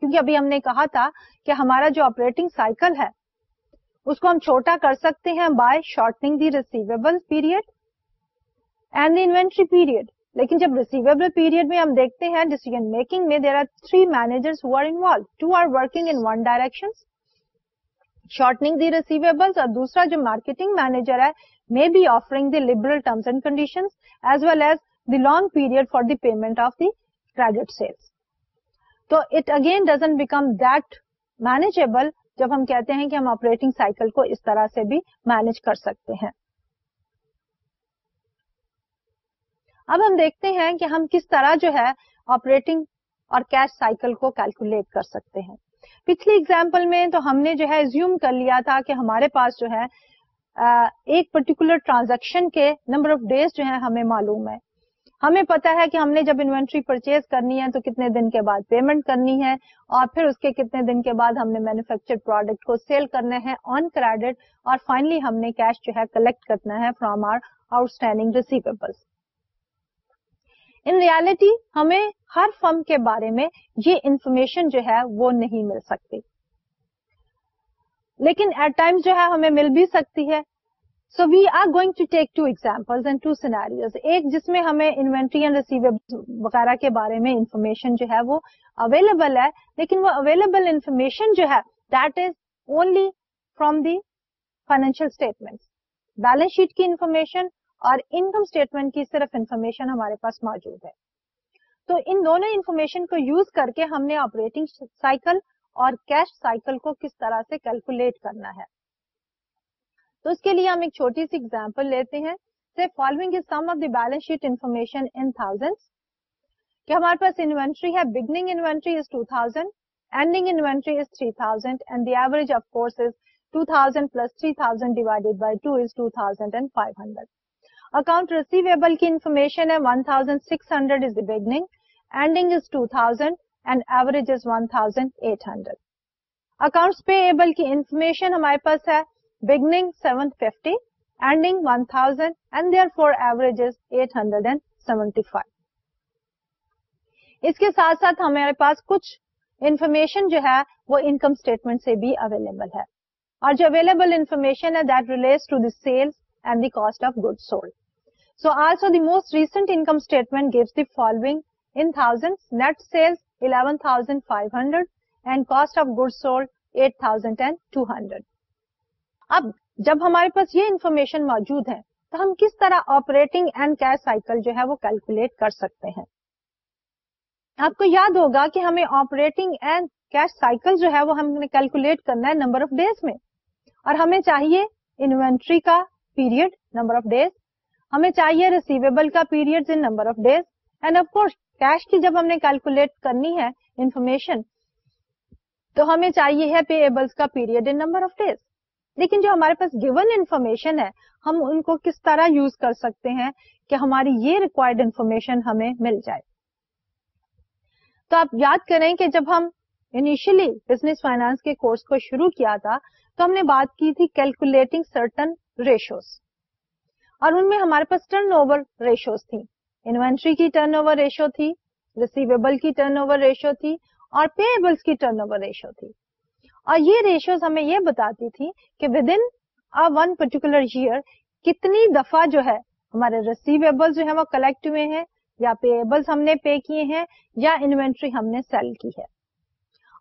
کیونکہ ابھی ہم نے کہا تھا کہ ہمارا جو آپریٹنگ سائیکل ہے اس کو ہم چھوٹا کر سکتے ہیں by sorting the receivable period and the inventory period لیکن جب ریسیویبل پیریڈ میں ہم دیکھتے ہیں ڈیسیزن میکنگ میں there are three manager sorting the receivable اور دوسرا جو مارکیٹنگ مینیجر ہے may be offering the liberal terms and conditions as well as the long period for the payment of the credit sales. So it again doesn't become that manageable جب ہم کہتے ہیں کہ ہم آپریٹنگ سائیکل کو اس طرح سے بھی مینج کر سکتے ہیں اب ہم دیکھتے ہیں کہ ہم کس طرح جو ہے آپریٹنگ اور کیش سائیکل کو کیلکولیٹ کر سکتے ہیں پچھلی ایگزامپل میں تو ہم نے جو ہے زیوم کر لیا تھا کہ ہمارے پاس جو ہے ایک پرٹیکولر ٹرانزیکشن کے نمبر آف ڈیز جو ہیں ہمیں معلوم ہے ہمیں پتا ہے کہ ہم نے جب انوینٹری پرچیز کرنی ہے تو کتنے دن کے بعد پیمنٹ کرنی ہے اور پھر اس کے کتنے دن کے بعد ہم نے مینوفیکچر پروڈکٹ کو سیل کرنا ہے آن کریڈٹ اور فائنلی ہم نے کیش جو ہے کلیکٹ کرنا ہے from our outstanding receivable in reality ہمیں ہر فرم کے بارے میں یہ انفارمیشن جو ہے وہ نہیں مل سکتی لیکن ایٹ ٹائم جو ہے ہمیں مل بھی سکتی ہے so we are going to take two example and two ایک جس میں ہمیں انوینٹری اینڈ ریسیویبل وغیرہ کے بارے میں انفارمیشن جو ہے وہ اویلیبل ہے لیکن وہ اویلیبل انفارمیشن جو ہے that is only the financial statement balance sheet کی انفارمیشن اور انکم اسٹیٹمنٹ کی صرف انفارمیشن ہمارے پاس موجود ہے تو ان دونوں انفارمیشن کو یوز کر کے ہم نے آپریٹنگ سائیکل اور کیش سائیکل کو کس طرح سے کیلکولیٹ کرنا ہے تو اس کے لیے ہم ایک چھوٹی سی ایگزامپل لیتے ہیں following is some of the balance sheet information in thousand کہ ہمارے پاس انوینٹری ہے beginning inventory is two thousand ending inventory is three thousand and the average of course is two thousand plus three thousand divided by two is two thousand and five hundred account receivable کی information ہے one thousand six hundred is the beginning ending is two thousand and average is one thousand at hundred accounts payable کی information ہمارے پاس ہے eight hundred and seventy five اس کے ساتھ ساتھ ہمارے پاس کچھ انفارمیشن جو ہے وہ انکم اسٹیٹمنٹ سے بھی اویلیبل ہے اور جو اویلیبل انفارمیشن ہے most recent income statement gives the following in thousand net sales eleven thousand five hundred and cost of good sold eight thousand and two hundred اب جب ہمارے پاس یہ انفارمیشن موجود ہے تو ہم کس طرح آپریٹنگ اینڈ کیش سائیکل جو ہے وہ کیلکولیٹ کر سکتے ہیں آپ کو یاد ہوگا کہ ہمیں آپریٹنگ اینڈ کیش سائیکل جو ہے وہ ہم نے کیلکولیٹ کرنا ہے نمبر آف ڈیز میں اور ہمیں چاہیے انوینٹری کا پیریڈ نمبر آف ڈیز ہمیں چاہیے ریسیویبل کا period in number of days and of course cash کی جب ہم نے کیلکولیٹ کرنی ہے انفارمیشن تو ہمیں چاہیے پی ایبلس کا period in number of days لیکن جو ہمارے پاس گیون انفارمیشن ہے ہم ان کو کس طرح یوز کر سکتے ہیں کہ ہماری یہ ریکوائرڈ انفارمیشن ہمیں مل جائے تو آپ یاد کریں کہ جب ہم انیشلی بزنس فائنانس کے کورس کو شروع کیا تھا تو ہم نے بات کی تھی کیلکولیٹنگ سرٹن ریشوز اور ان میں ہمارے پاس ٹرن اوور ریشوز تھی انوینٹری کی ٹرن اوور ریشو تھی ریسیویبل کی ٹرن اوور ریشو تھی اور پیبلس کی ٹرن اوور ریشو تھی اور یہ ریشیوز ہمیں یہ بتاتی تھی کہ within one particular year کتنی دفعہ جو ہے ہمارے ریسیویبل جو ہے وہ کلیکٹ ہوئے ہیں یا پیبل ہم نے پے کیے ہیں یا انوینٹری ہم نے سیل کی ہے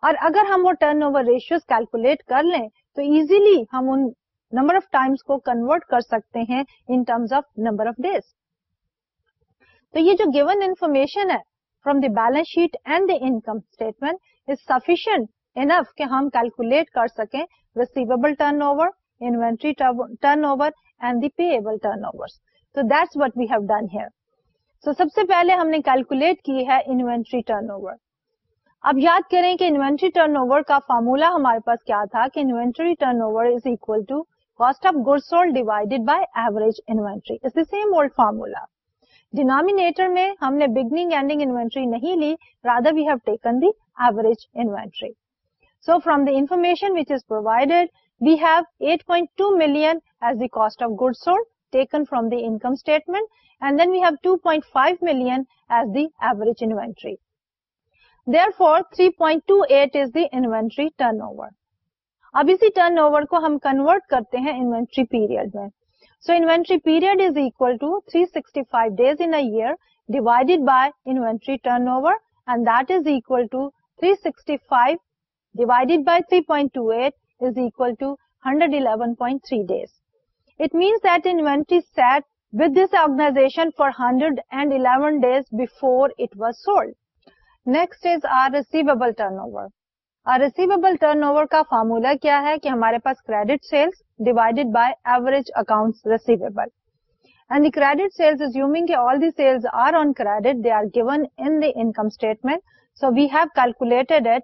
اور اگر ہم وہ ٹرن اوور ریشیوز کیلکولیٹ کر لیں تو ایزیلی ہم ان نمبر آف ٹائمس کو کنورٹ کر سکتے ہیں in terms of number of days تو یہ جو گیون انفارمیشن ہے from the balance sheet and the income statement is sufficient enough کہ ہم کیلکولیٹ کر سکیں receivable turnover inventory turn over and the payable turnover تو that's what we have done here so سب سے پہلے ہم نے کیلکولیٹ کی ہے انوینٹری ٹرن اوور اب یاد کریں کہ انوینٹری ٹرن اوور کا فارمولا ہمارے پاس کیا تھا کہ inventory turn over is equal to cost of good sold divided by average inventory is the same old formula denominator میں ہم نے بگننگ اینڈنگ انوینٹری نہیں لی rather we have taken the average inventory So from from the the the information which is provided, we we have 8.2 million as cost of goods sold taken income statement and then have 2.5 million as the average inventory. Therefore 3.28 is the inventory turnover. اب اسی turnover کو ہم convert کرتے ہیں inventory period میں so inventory period is equal to 365 days in year divided by inventory turn over and that is equal to کہ ہمارے پاس divided by average account have calculated at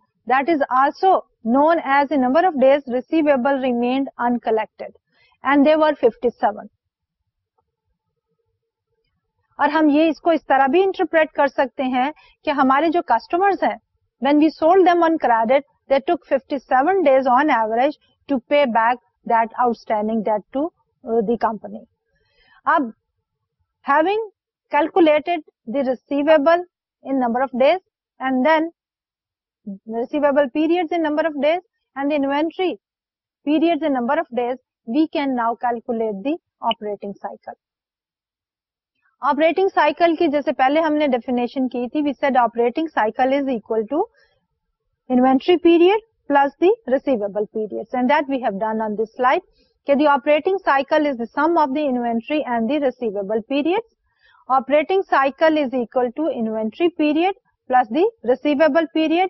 number of days receive remained انکلیکٹ and دیور اور ہم یہ اس کو اس طرح بھی انٹرپریٹ کر سکتے ہیں کہ ہمارے جو کسٹمر ہیں when we sold them on credit they took fifty seven days on average to pay back that outstanding that to the company اب having calculated the receivable in number of days and then receivable period of days اینڈری period we can now calculate the operating کی جیسے پہلے ہم نے definition کی تھی said operating plus the receivable period we've done on this لائفریٹنگ period operating cycle is ایکلٹری period plus the receivable period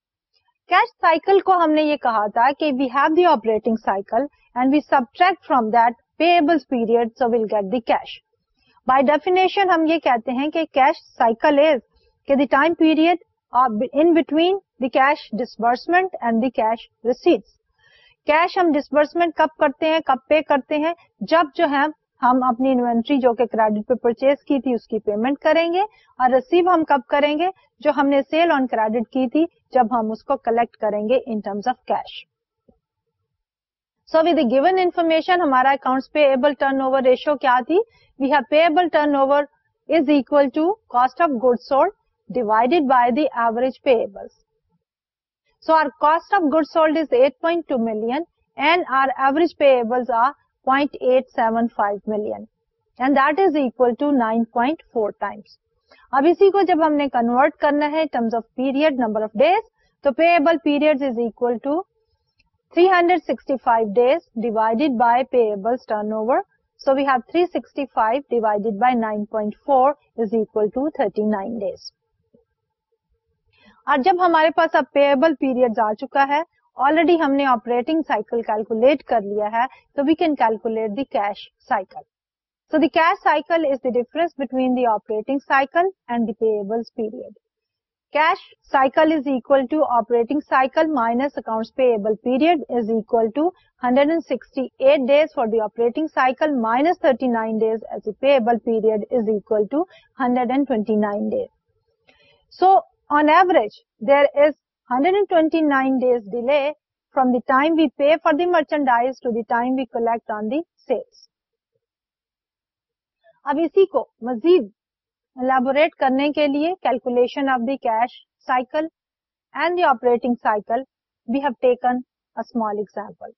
cash cycle کو ہم نے یہ کہا تھا کہ we have the operating cycle and we subtract from payable period so will get the cash by definition ہم یہ کہتے ہیں کہ کیش سائیکل از کہ the time period in between the cash disbursement and the cash receipt cash ہم disbursement کب کرتے ہیں کب پے کرتے ہیں جب جو ہے ہم اپنی انوینٹری جو کہ کریڈٹ پہ پرچیز کی تھی اس کی پیمنٹ کریں گے اور ریسیو ہم کب کریں گے جو ہم نے سیل آن کریڈٹ کی تھی جب ہم اس کو کلیکٹ کریں گے in terms of cash so with given information ہمارا account payable turnover ratio کیا تھی we have payable turnover is equal to cost of good sold divided by the average payable so our cost of good sold is eight point and our average pay are so three sixty five divided by nine point four is equal to thirty nine days اور جب ہمارے پاس اب payable period آ چکا ہے already ہم نے operating cycle calculate کر لیا ہے تو we can calculate the cash cycle so the cash cycle is the difference between the operating cycle and the payable period cash cycle is equal to operating cycle minus account payable period is equal to hundred and sixty eight days for the operating cycle minus thirty nine days as the payable period is equal to hundred and twenty nine days so on average there is 129 days delay from the time we pay for the merchandise to the time we collect on the sales. اب اسی کو مزید elaborate کرنے کے لیے calculation of the cash cycle and the operating cycle we have taken small example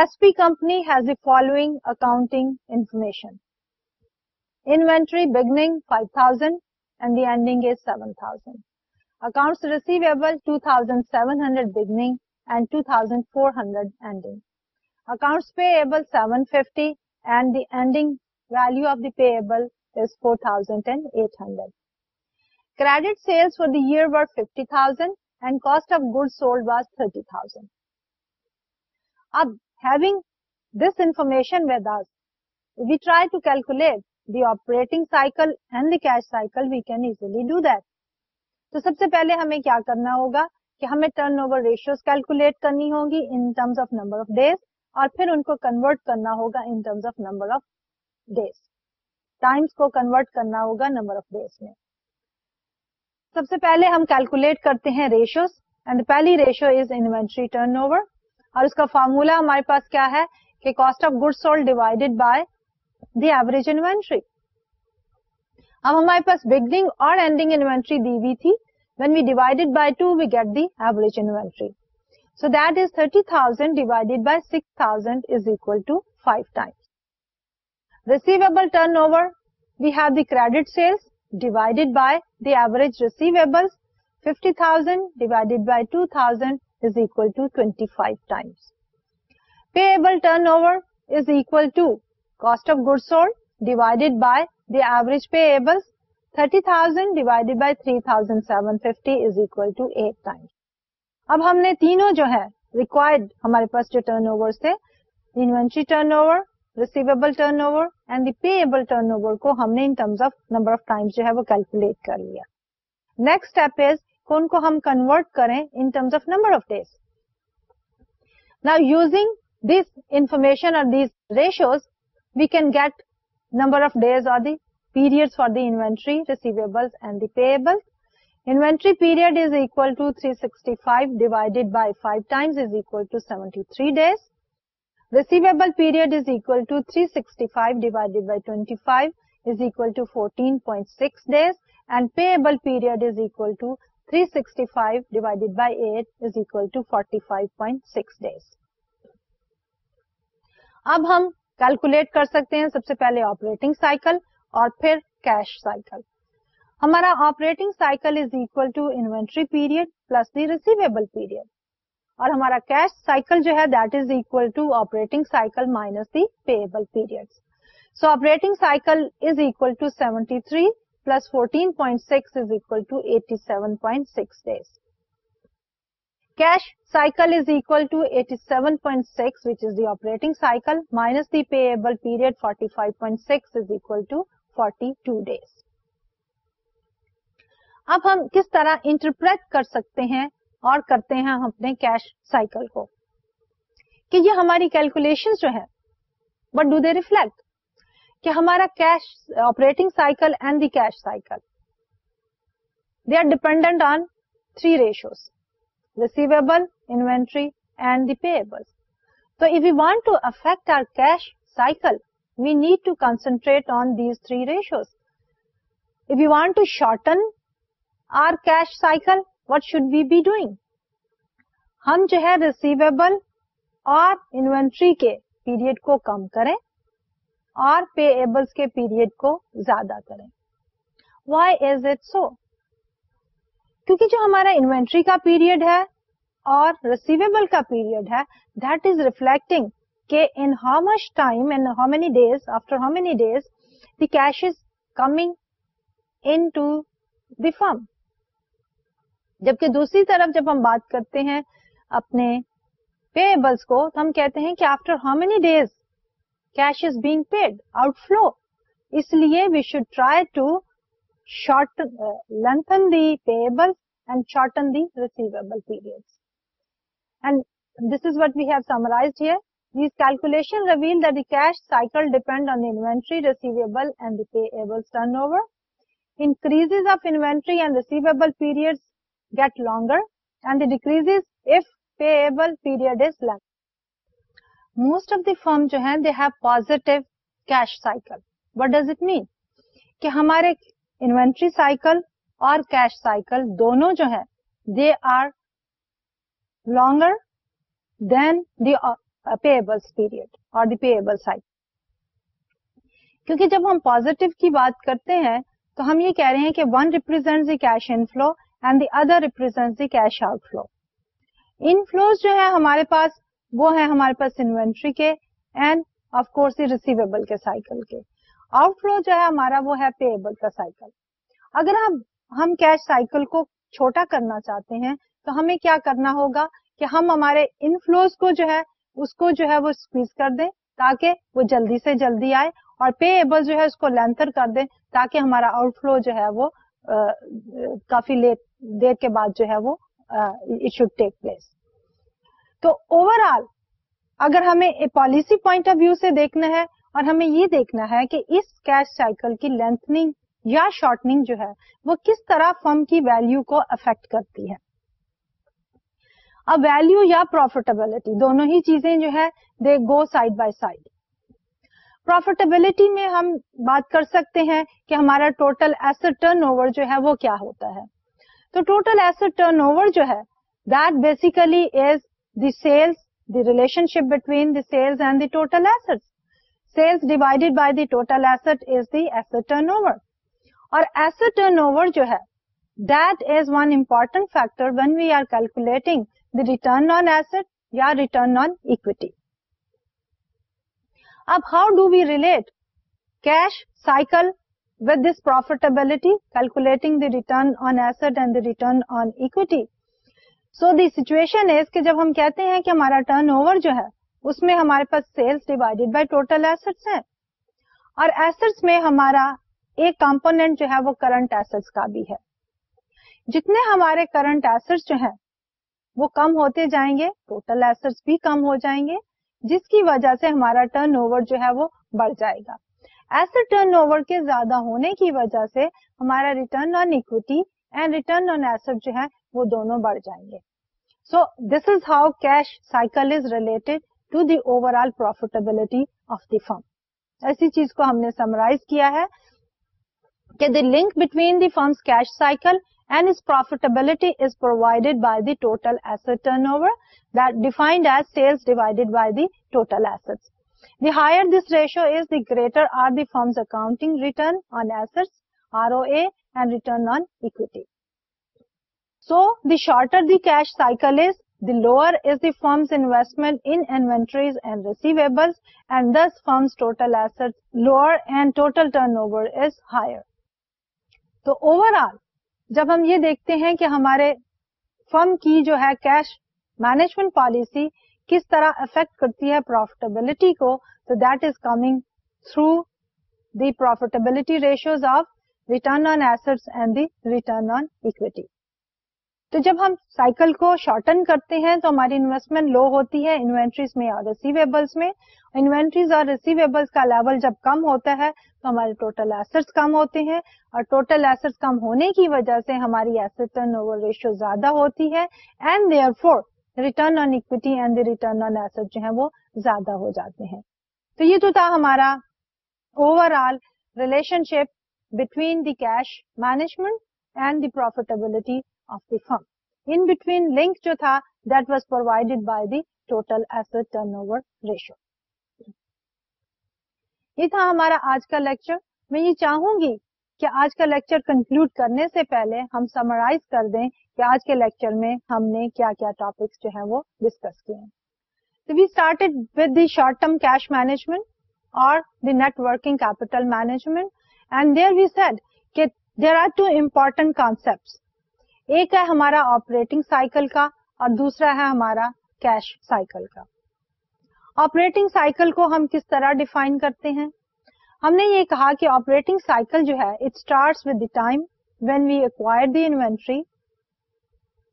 S P company has the following accounting information inventory five thousand and the ending is seven thousand accounts receivable 2700 beginning and 2400 ending accounts payable 750 and the ending value of the payable is 4800 credit sales for the year were 50000 and cost of goods sold was 30000 ab having this information with us we try to calculate the operating cycle and the cash cycle we can easily do that تو سب سے پہلے ہمیں کیا کرنا ہوگا کہ ہمیں turn over ratios calculate کرنی ہوگی in terms of number of days اور پھر ان کو کنورٹ کرنا ہوگا in terms of number of days times کو کنورٹ کرنا ہوگا نمبر آف ڈیز میں سب سے پہلے ہم کیلکولیٹ کرتے ہیں ریشیوز اینڈ پہلی ratio is inventory turn over اور اس کا فارمولا ہمارے پاس کیا ہے کہ cost of good civil divided by the average inventory اب ہمارے پاس بگننگ اور اینڈنگ انوینٹری دی ہوئی تھی when we divide it by 2 we get the average inventory so that is 30000 divided by 6000 is equal to 5 times receivable turnover we have the credit sales divided by the average receivables 50000 divided by 2000 is equal to 25 times payable turnover is equal to cost of goods sold divided by the average payables thirty thousand divided by three thousand seven fifty eight اب ہم نے تینوں جو ہے require ہمارے پاس جو turn over over over over تھے inventory turn turn turn receivable and the کو ہم نے in terms of of number time جو ہے وہ کیلکولیٹ کر لیا نیکسٹ اسٹیپ از کون کو ہم کنورٹ کریں in terms of of number days نا یوزنگ دس انفارمیشن اور these ratios we can get number of days the period for the inventory receivable inventory period is ایکلڈل period is equal to three sixty five divided by twenty five to forty six days and payable period is equal five divided by 365 divided by 8 is equal to 45.6 days. اب ہم calculate کر سکتے ہیں سب سے پہلے operating cycle اور پھر کیش سائیکل ہمارا operating cycle is equal to inventory period plus the receivable period اور ہمارا کیش سائیکل جو ہے that is equal to operating cycle minus the payable period so operating cycle is equal to seventy three plus fourteen point six is equal to eighty seven point six days cash cycle is equal to eighty seven point six which is the operating cycle minus the payable period forty five point six is equal to forty two days اب ہم کس طرح interpret کر سکتے ہیں اور کرتے ہیں ہمارا cash operating cycle and the cash cycle they are dependent on three receivable inventory and the payable تو if you want to affect our cash cycle we need to concentrate on these three ریشوانٹ to shorten what she بیوئ ہم جو ہے receivable اور inventory کے period کو کم کریں اور پے ایبلس کے پیریڈ کو زیادہ کریں وائی از اٹ سو کیونکہ جو ہمارا انوینٹری کا پیریڈ ہے اور ریسیویبل کا پیریڈ ہے دیٹ از ریفلیکٹنگ کہ in how much time and how many days after how many days the cash is coming in to the جبکہ دوسری طرف جب ہم بات کرتے ہیں اپنے پے کو تو ہم کہتے ہیں کہ after how many days cash is being paid out flow اس لیے we should try to short lengthen the and shorten the receivable period and this is what we have summarize here form جو ہےٹ does it mean کہ ہمارے cycle اور cash cycle دونوں جو ہے they are long then the payables period اور the payable cycle کیونکہ جب ہم پوزیٹو کی بات کرتے ہیں تو ہم یہ کہہ رہے ہیں کہ one represent the cash in flow and the the other represent cash out flow in flows جو ہے ہمارے پاس وہ ہے ہمارے پاس انوینٹری کے اینڈ آف کورس ریسیویبل کے سائیکل کے آؤٹ فلو جو ہے ہمارا وہ ہے پیبل کا سائیکل اگر آپ ہم کیش سائیکل کو چھوٹا کرنا چاہتے ہیں تو ہمیں کیا کرنا ہوگا کہ ہم ہمارے انفلوز کو جو ہے اس کو جو ہے وہ اسکویز کر دیں تاکہ وہ جلدی سے جلدی آئے اور پے ایبل جو ہے اس کو لینتھر کر دیں تاکہ ہمارا آؤٹ فلو جو ہے وہ کافی لیٹ دیر کے بعد جو ہے وہ شوڈ ٹیک پلیس تو اوور آل اگر ہمیں پالیسی پوائنٹ آف ویو سے دیکھنا ہے اور ہمیں یہ دیکھنا ہے کہ اس کیش سائیکل کی لینتھنگ یا شارٹنگ جو ہے وہ کس طرح فرم کی ویلو کو افیکٹ کرتی ہے اب ویلو یا پروفیٹیبلٹی دونوں ہی چیزیں جو ہے دے گو سائڈ بائی سائڈ پروفیٹیبلٹی میں ہم بات کر سکتے ہیں کہ ہمارا ٹوٹل ایس ٹرن اوور جو ہے وہ کیا ہوتا ہے تو ٹوٹل ایس ٹرن اوور جو ہے that basically is the sales the relationship between the sales and the total asset sales divided by the total asset is the asset turn over اور ٹرن اوور جو ہے that is one important factor when we are calculating the return on asset یا return on equity اب how do we relate cash cycle with this profitability calculating the return on asset and the return on equity so the situation is کہ جب ہم کہتے ہیں کہ ہمارا turn over جو ہے اس میں ہمارے پاس sales divided by total assets ہیں اور ایسٹس میں ہمارا ایک کمپونیٹ جو ہے وہ کرنٹ ایسٹس کا بھی ہے جتنے ہمارے کرنٹ ایسٹس جو ہیں وہ کم ہوتے جائیں گے ٹوٹل ایسٹ بھی کم ہو جائیں گے جس کی وجہ سے ہمارا ٹرن اوور جو ہے وہ بڑھ جائے گا ایسے ہونے کی وجہ سے ہمارا return on and return on asset جو ہے وہ دونوں بڑھ جائیں گے so this is how cash cycle is related to the over all profitability of the firm ایسی چیز کو ہم نے سمرائز کیا ہے کہ the link between the firms cash cycle فرمسٹمنٹریز receive this firms total all جب ہم یہ دیکھتے ہیں کہ ہمارے فرم کی جو ہے کیش مینجمنٹ پالیسی کس طرح افیکٹ کرتی ہے پروفیٹیبلٹی کو تو that is coming through the profitability ratios of return on asset and the return on equity تو جب ہم سائیکل کو شارٹن کرتے ہیں تو ہماری انویسٹمنٹ لو ہوتی ہے انوینٹریز میں اور ریسیویبلس میں انوینٹریز اور ریسیویبلس کا لیول جب کم ہوتا ہے تو ہمارے ٹوٹل کم ہوتے ہیں اور ٹوٹل ایسٹ کم ہونے کی وجہ سے ہماری ایسٹ ٹرن اوور ریشیو زیادہ ہوتی ہے and and therefore return return on on asset جو ہیں وہ زیادہ ہو جاتے ہیں تو یہ تو تھا ہمارا over all relationship between the cash management and the profitability فنٹوین لنک جو تھا ہمارا لیکچر میں یہ چاہوں گی آج کا لیکچر کنکلوڈ کرنے سے آج کے لیکچر میں ہم نے کیا کیا ٹاپکس جو ہیں وہ ڈسکس کیے ہیں شارٹ ٹرم کیش مینجمنٹ اور working capital management and there we said کہ there are two important concept ایک ہے ہمارا آپریٹنگ سائیکل کا اور دوسرا ہے ہمارا کیش سائیکل کا آپریٹنگ سائیکل کو ہم کس طرح ڈیفائن کرتے ہیں ہم نے یہ کہا کہ آپریٹنگ سائیکل جو ہے it start with the time when we acquire the inventory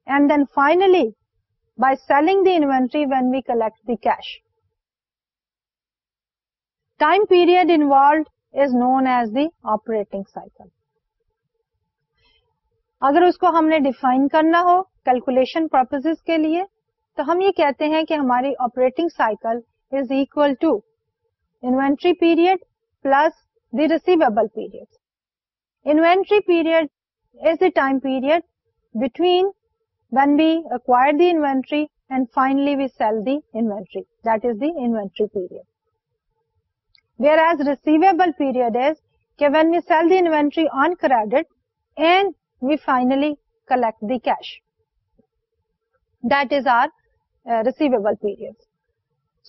and then finally by selling the inventory when we collect the cash time period involved is known as the operating cycle اگر اس کو ہم نے define کرنا ہو calculation purpose کے لیے تو ہم یہ کہتے ہیں کہ ہماری operating cycle is equal to inventory period plus the receivable period inventory period is a time period between when we acquire the inventory and finally we sell the inventory that is the inventory period whereas receivable period is کہ when we sell the inventory on credit and we finally collect دیش that is our receive period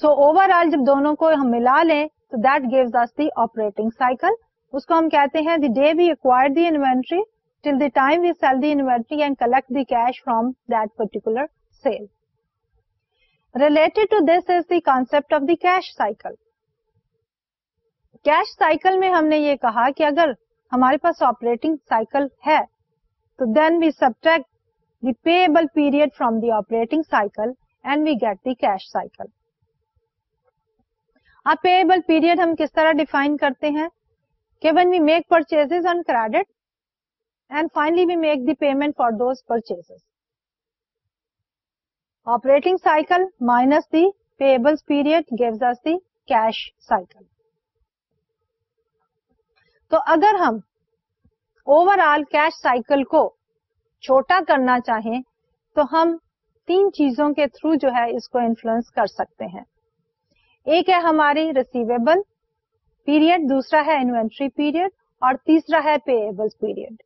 so over all جب دونوں کو ہم ملا لیں تو that gives cycle اس کو ہم کہتے ہیں concept of cash cycle cash cycle میں ہم نے یہ کہا کہ اگر ہمارے پاس آپریٹنگ سائیکل ہے payable period firm dating period ہم کس طرح ڈیفائن کرتے ہیں payment for purchase operating cycle minus the payable period get this دیش سائیکل تو اگر ہم اوور آل کیش سائیکل کو چھوٹا کرنا چاہیں تو ہم تین چیزوں کے تھرو جو ہے اس کو انفلوئنس کر سکتے ہیں ایک ہے ہماری ریسیویبل پیریڈ دوسرا ہے انوینٹری پیریڈ اور تیسرا ہے پے ایبل پیریڈ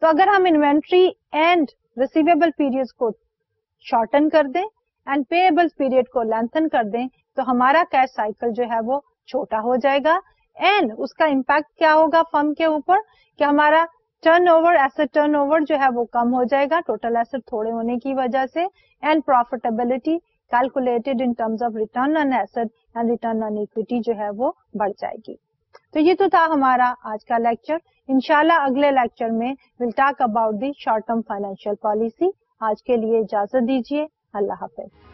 تو اگر ہم انوینٹری اینڈ ریسیویبل پیریڈ کو شارٹن کر دیں اینڈ پے ایبل پیریڈ کو لینتھن کر دیں تو ہمارا کیش سائیکل جو ہے وہ چھوٹا ہو جائے گا اینڈ اس کا امپیکٹ کیا ہوگا فرم کے اوپر کہ ہمارا turn over asset turn over جو ہے وہ کم ہو جائے گا ٹوٹل ایسٹ تھوڑے ہونے کی وجہ سے and and profitability calculated in terms of return return on on asset equity جو ہے وہ بڑھ جائے گی تو یہ تو تھا ہمارا آج کا لیکچر انشاءاللہ اگلے لیکچر میں will talk about the short term financial policy آج کے لیے اجازت دیجیے اللہ حافظ